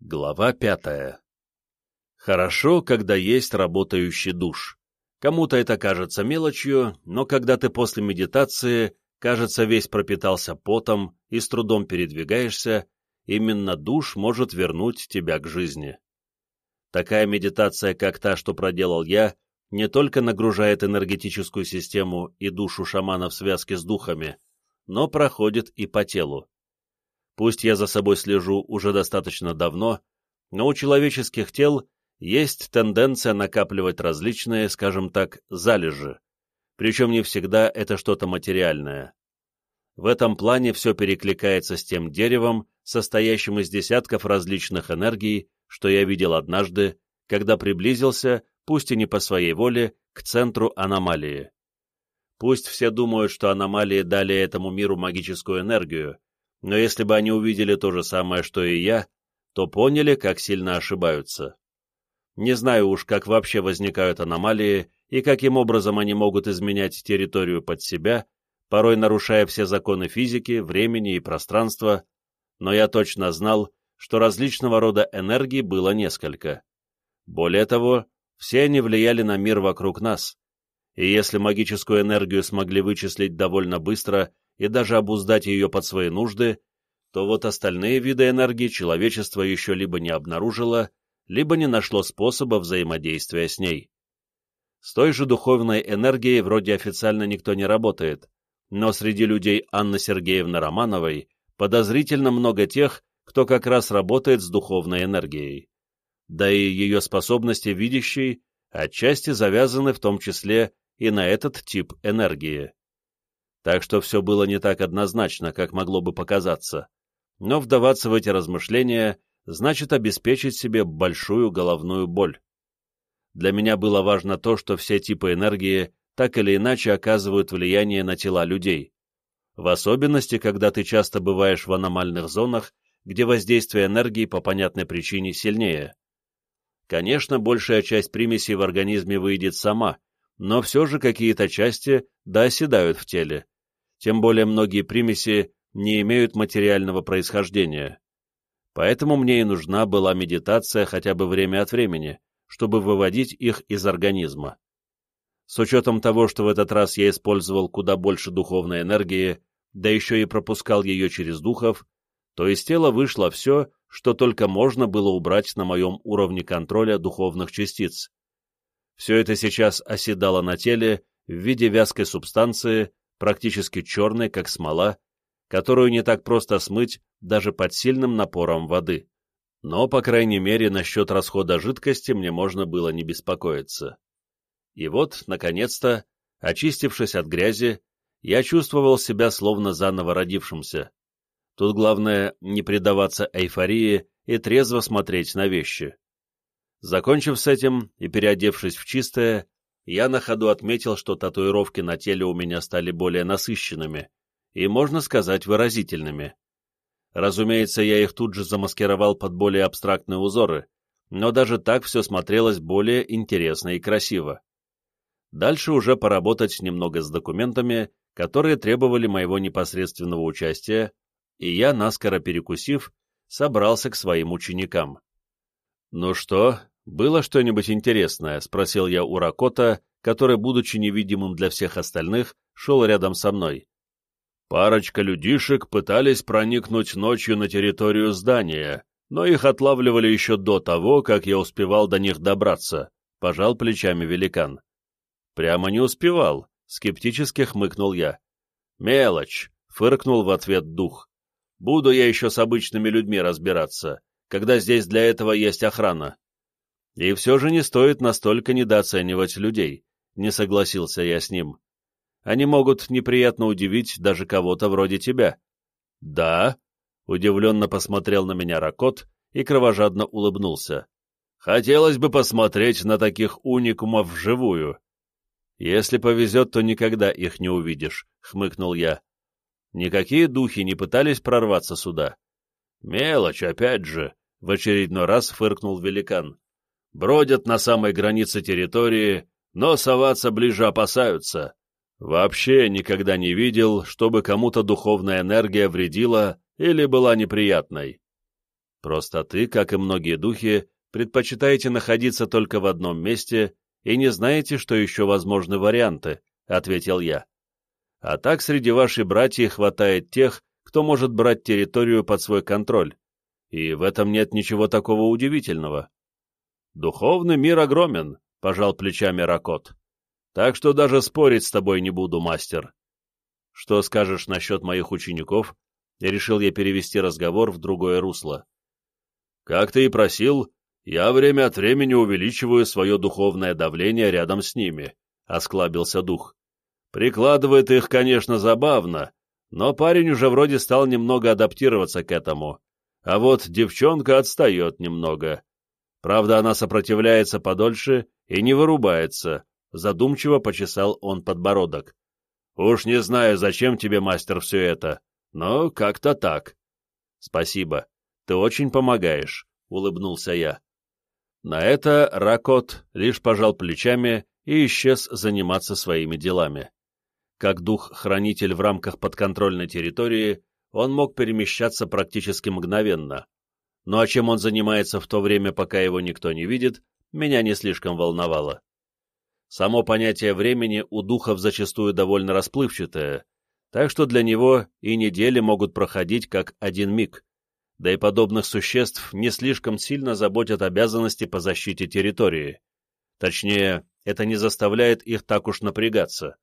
Глава пятая. Хорошо, когда есть работающий душ. Кому-то это кажется мелочью, но когда ты после медитации, кажется, весь пропитался потом и с трудом передвигаешься, именно душ может вернуть тебя к жизни. Такая медитация, как та, что проделал я, не только нагружает энергетическую систему и душу шамана в связке с духами, но проходит и по телу. Пусть я за собой слежу уже достаточно давно, но у человеческих тел есть тенденция накапливать различные, скажем так, залежи, причем не всегда это что-то материальное. В этом плане все перекликается с тем деревом, состоящим из десятков различных энергий, что я видел однажды, когда приблизился, пусть и не по своей воле, к центру аномалии. Пусть все думают, что аномалии дали этому миру магическую энергию, но если бы они увидели то же самое, что и я, то поняли, как сильно ошибаются. Не знаю уж, как вообще возникают аномалии и каким образом они могут изменять территорию под себя, порой нарушая все законы физики, времени и пространства, но я точно знал, что различного рода энергии было несколько. Более того, все они влияли на мир вокруг нас, и если магическую энергию смогли вычислить довольно быстро и даже обуздать ее под свои нужды, то вот остальные виды энергии человечество еще либо не обнаружило, либо не нашло способа взаимодействия с ней. С той же духовной энергией вроде официально никто не работает, но среди людей Анны Сергеевны Романовой подозрительно много тех, кто как раз работает с духовной энергией. Да и ее способности видящей отчасти завязаны в том числе и на этот тип энергии. Так что все было не так однозначно, как могло бы показаться. Но вдаваться в эти размышления значит обеспечить себе большую головную боль. Для меня было важно то, что все типы энергии так или иначе оказывают влияние на тела людей. В особенности, когда ты часто бываешь в аномальных зонах, где воздействие энергии по понятной причине сильнее. Конечно, большая часть примесей в организме выйдет сама, но все же какие-то части дооседают в теле. Тем более многие примеси не имеют материального происхождения. Поэтому мне и нужна была медитация хотя бы время от времени, чтобы выводить их из организма. С учетом того, что в этот раз я использовал куда больше духовной энергии, да еще и пропускал ее через духов, то из тела вышло все, что только можно было убрать на моем уровне контроля духовных частиц. Все это сейчас оседало на теле в виде вязкой субстанции, практически черной, как смола, которую не так просто смыть даже под сильным напором воды. Но, по крайней мере, насчет расхода жидкости мне можно было не беспокоиться. И вот, наконец-то, очистившись от грязи, я чувствовал себя словно заново родившимся. Тут главное не предаваться эйфории и трезво смотреть на вещи. Закончив с этим и переодевшись в чистое, я на ходу отметил, что татуировки на теле у меня стали более насыщенными и, можно сказать, выразительными. Разумеется, я их тут же замаскировал под более абстрактные узоры, но даже так все смотрелось более интересно и красиво. Дальше уже поработать немного с документами, которые требовали моего непосредственного участия, и я, наскоро перекусив, собрался к своим ученикам. «Ну что, было что-нибудь интересное?» — спросил я у Ракота, который, будучи невидимым для всех остальных, шел рядом со мной. Парочка людишек пытались проникнуть ночью на территорию здания, но их отлавливали еще до того, как я успевал до них добраться, — пожал плечами великан. Прямо не успевал, — скептически хмыкнул я. Мелочь, — фыркнул в ответ дух. Буду я еще с обычными людьми разбираться, когда здесь для этого есть охрана. И все же не стоит настолько недооценивать людей, не согласился я с ним. Они могут неприятно удивить даже кого-то вроде тебя. Да? Удивленно посмотрел на меня Ракот и кровожадно улыбнулся. Хотелось бы посмотреть на таких уникумов вживую. Если повезет, то никогда их не увидишь, хмыкнул я. Никакие духи не пытались прорваться сюда. Мелочь, опять же, в очередной раз фыркнул великан. Бродят на самой границе территории, но соваться ближе опасаются. Вообще никогда не видел, чтобы кому-то духовная энергия вредила или была неприятной. Просто ты, как и многие духи, предпочитаете находиться только в одном месте и не знаете, что еще возможны варианты, — ответил я. А так среди вашей братьев хватает тех, кто может брать территорию под свой контроль, и в этом нет ничего такого удивительного. Духовный мир огромен, — пожал плечами Ракот. Так что даже спорить с тобой не буду, мастер. Что скажешь насчет моих учеников? Решил я перевести разговор в другое русло. Как ты и просил, я время от времени увеличиваю свое духовное давление рядом с ними, — осклабился дух. Прикладывает их, конечно, забавно, но парень уже вроде стал немного адаптироваться к этому. А вот девчонка отстает немного. Правда, она сопротивляется подольше и не вырубается, задумчиво почесал он подбородок. Уж не знаю, зачем тебе, мастер, все это, но как-то так. Спасибо, ты очень помогаешь, улыбнулся я. На это Ракот лишь пожал плечами и исчез заниматься своими делами. Как дух-хранитель в рамках подконтрольной территории, он мог перемещаться практически мгновенно. Ну а чем он занимается в то время, пока его никто не видит, меня не слишком волновало. Само понятие времени у духов зачастую довольно расплывчатое, так что для него и недели могут проходить как один миг, да и подобных существ не слишком сильно заботят обязанности по защите территории. Точнее, это не заставляет их так уж напрягаться.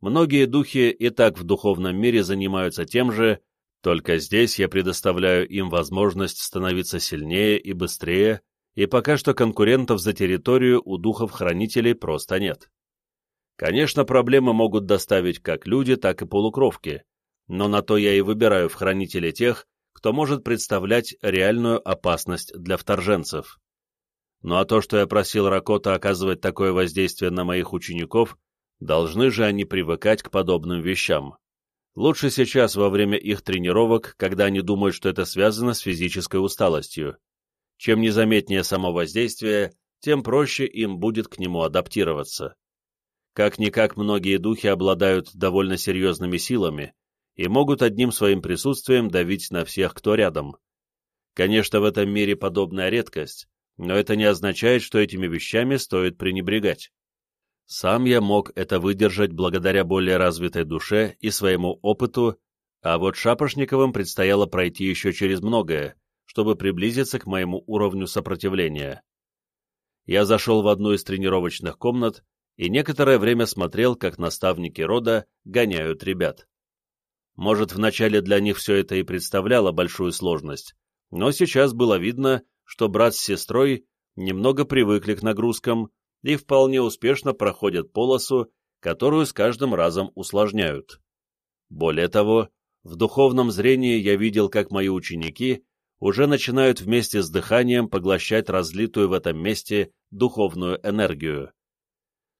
Многие духи и так в духовном мире занимаются тем же, только здесь я предоставляю им возможность становиться сильнее и быстрее, и пока что конкурентов за территорию у духов-хранителей просто нет. Конечно, проблемы могут доставить как люди, так и полукровки, но на то я и выбираю в хранителе тех, кто может представлять реальную опасность для вторженцев. Ну а то, что я просил Ракота оказывать такое воздействие на моих учеников, Должны же они привыкать к подобным вещам. Лучше сейчас, во время их тренировок, когда они думают, что это связано с физической усталостью. Чем незаметнее само воздействие, тем проще им будет к нему адаптироваться. Как-никак многие духи обладают довольно серьезными силами и могут одним своим присутствием давить на всех, кто рядом. Конечно, в этом мире подобная редкость, но это не означает, что этими вещами стоит пренебрегать. Сам я мог это выдержать благодаря более развитой душе и своему опыту, а вот Шапошниковым предстояло пройти еще через многое, чтобы приблизиться к моему уровню сопротивления. Я зашел в одну из тренировочных комнат и некоторое время смотрел, как наставники рода гоняют ребят. Может, вначале для них все это и представляло большую сложность, но сейчас было видно, что брат с сестрой немного привыкли к нагрузкам, и вполне успешно проходят полосу, которую с каждым разом усложняют. Более того, в духовном зрении я видел, как мои ученики уже начинают вместе с дыханием поглощать разлитую в этом месте духовную энергию.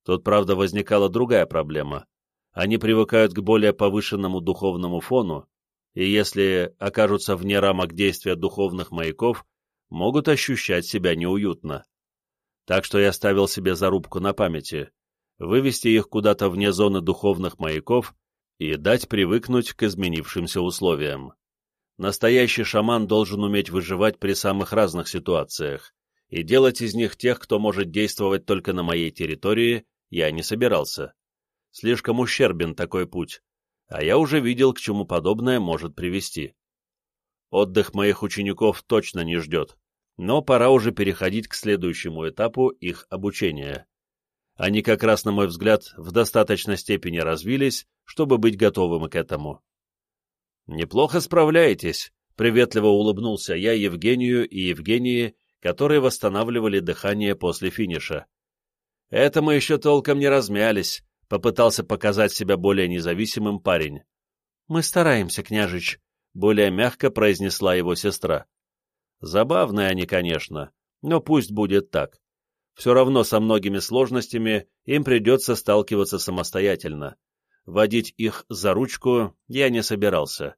Тут, правда, возникала другая проблема. Они привыкают к более повышенному духовному фону, и если окажутся вне рамок действия духовных маяков, могут ощущать себя неуютно. Так что я ставил себе зарубку на памяти — вывести их куда-то вне зоны духовных маяков и дать привыкнуть к изменившимся условиям. Настоящий шаман должен уметь выживать при самых разных ситуациях, и делать из них тех, кто может действовать только на моей территории, я не собирался. Слишком ущербен такой путь, а я уже видел, к чему подобное может привести. Отдых моих учеников точно не ждет но пора уже переходить к следующему этапу их обучения. Они как раз, на мой взгляд, в достаточной степени развились, чтобы быть готовым к этому. «Неплохо справляетесь», — приветливо улыбнулся я Евгению и Евгении, которые восстанавливали дыхание после финиша. «Это мы еще толком не размялись», — попытался показать себя более независимым парень. «Мы стараемся, княжич», — более мягко произнесла его сестра. Забавные они, конечно, но пусть будет так. Все равно со многими сложностями им придется сталкиваться самостоятельно. Водить их за ручку я не собирался.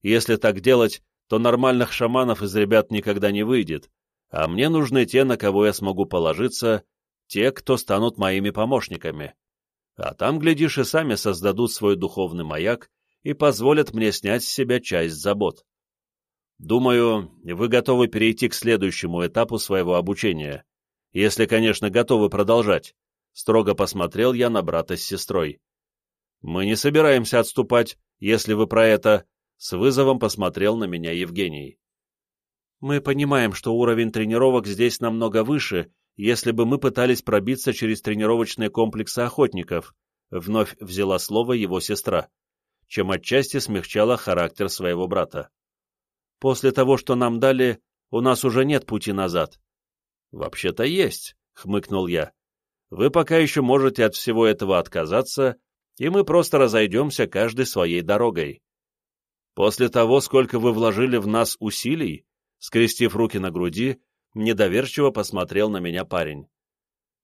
Если так делать, то нормальных шаманов из ребят никогда не выйдет, а мне нужны те, на кого я смогу положиться, те, кто станут моими помощниками. А там, глядишь, и сами создадут свой духовный маяк и позволят мне снять с себя часть забот. Думаю, вы готовы перейти к следующему этапу своего обучения. Если, конечно, готовы продолжать. Строго посмотрел я на брата с сестрой. Мы не собираемся отступать, если вы про это... С вызовом посмотрел на меня Евгений. Мы понимаем, что уровень тренировок здесь намного выше, если бы мы пытались пробиться через тренировочные комплексы охотников, вновь взяла слово его сестра, чем отчасти смягчала характер своего брата. После того, что нам дали, у нас уже нет пути назад. Вообще-то есть, хмыкнул я. Вы пока еще можете от всего этого отказаться, и мы просто разойдемся каждой своей дорогой. После того, сколько вы вложили в нас усилий, скрестив руки на груди, недоверчиво посмотрел на меня парень.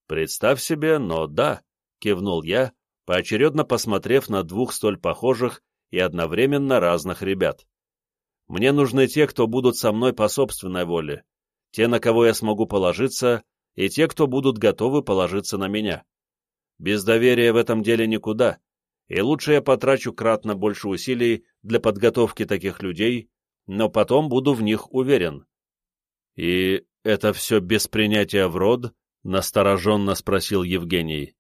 Представь себе, но да, кивнул я, поочередно посмотрев на двух столь похожих и одновременно разных ребят. Мне нужны те, кто будут со мной по собственной воле, те, на кого я смогу положиться, и те, кто будут готовы положиться на меня. Без доверия в этом деле никуда, и лучше я потрачу кратно больше усилий для подготовки таких людей, но потом буду в них уверен. И это все без принятия в род? Настороженно спросил Евгений.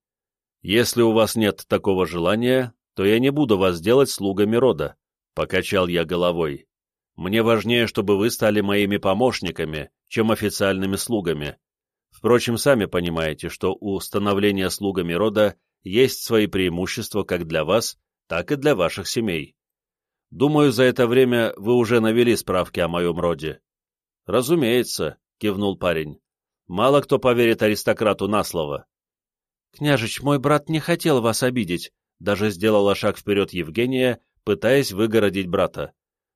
Если у вас нет такого желания, то я не буду вас делать слугами рода, покачал я головой. Мне важнее, чтобы вы стали моими помощниками, чем официальными слугами. Впрочем, сами понимаете, что у становления слугами рода есть свои преимущества как для вас, так и для ваших семей. Думаю, за это время вы уже навели справки о моем роде. Разумеется, кивнул парень. Мало кто поверит аристократу на слово. Княжич, мой брат не хотел вас обидеть, даже сделала шаг вперед Евгения, пытаясь выгородить брата.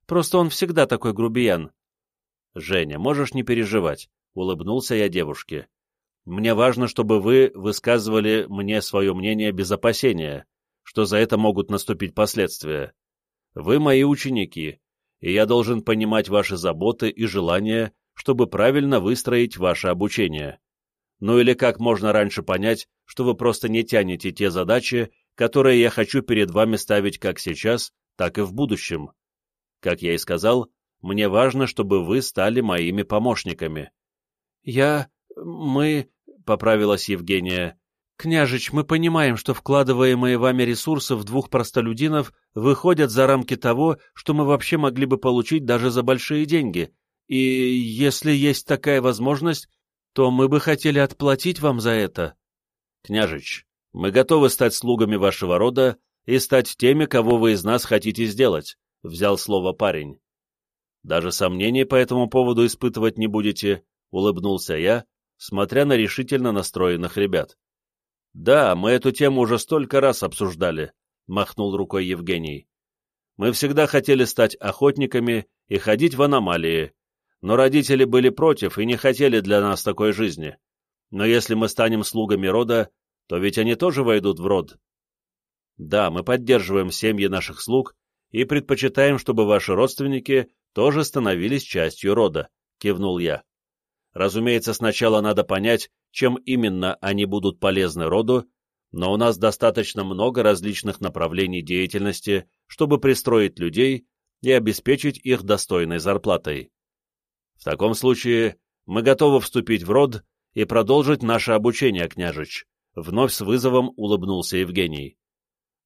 Просто он всегда такой грубиян. Женя, можешь не переживать, улыбнулся я девушке. Мне важно, чтобы вы высказывали мне свое мнение без опасения, что за это могут наступить последствия. Вы мои ученики, и я должен понимать ваши заботы и желания, чтобы правильно выстроить ваше обучение. Ну или как можно раньше понять, что вы просто не тянете те задачи, которые я хочу перед вами ставить как сейчас, так и в будущем. Как я и сказал, мне важно, чтобы вы стали моими помощниками. — Я... мы... — поправилась Евгения. — Княжич, мы понимаем, что вкладываемые вами ресурсы в двух простолюдинов выходят за рамки того, что мы вообще могли бы получить даже за большие деньги, и если есть такая возможность, то мы бы хотели отплатить вам за это. — Княжич, мы готовы стать слугами вашего рода и стать теми, кого вы из нас хотите сделать. — взял слово парень. «Даже сомнений по этому поводу испытывать не будете», — улыбнулся я, смотря на решительно настроенных ребят. «Да, мы эту тему уже столько раз обсуждали», — махнул рукой Евгений. «Мы всегда хотели стать охотниками и ходить в аномалии, но родители были против и не хотели для нас такой жизни. Но если мы станем слугами рода, то ведь они тоже войдут в род». «Да, мы поддерживаем семьи наших слуг и предпочитаем, чтобы ваши родственники тоже становились частью рода», — кивнул я. «Разумеется, сначала надо понять, чем именно они будут полезны роду, но у нас достаточно много различных направлений деятельности, чтобы пристроить людей и обеспечить их достойной зарплатой. В таком случае мы готовы вступить в род и продолжить наше обучение, княжич», — вновь с вызовом улыбнулся Евгений.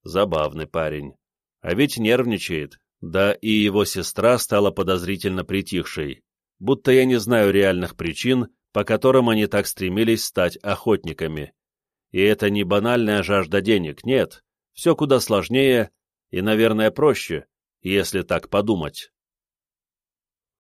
Забавный парень. А ведь нервничает, да и его сестра стала подозрительно притихшей, будто я не знаю реальных причин, по которым они так стремились стать охотниками. И это не банальная жажда денег, нет, все куда сложнее и, наверное, проще, если так подумать.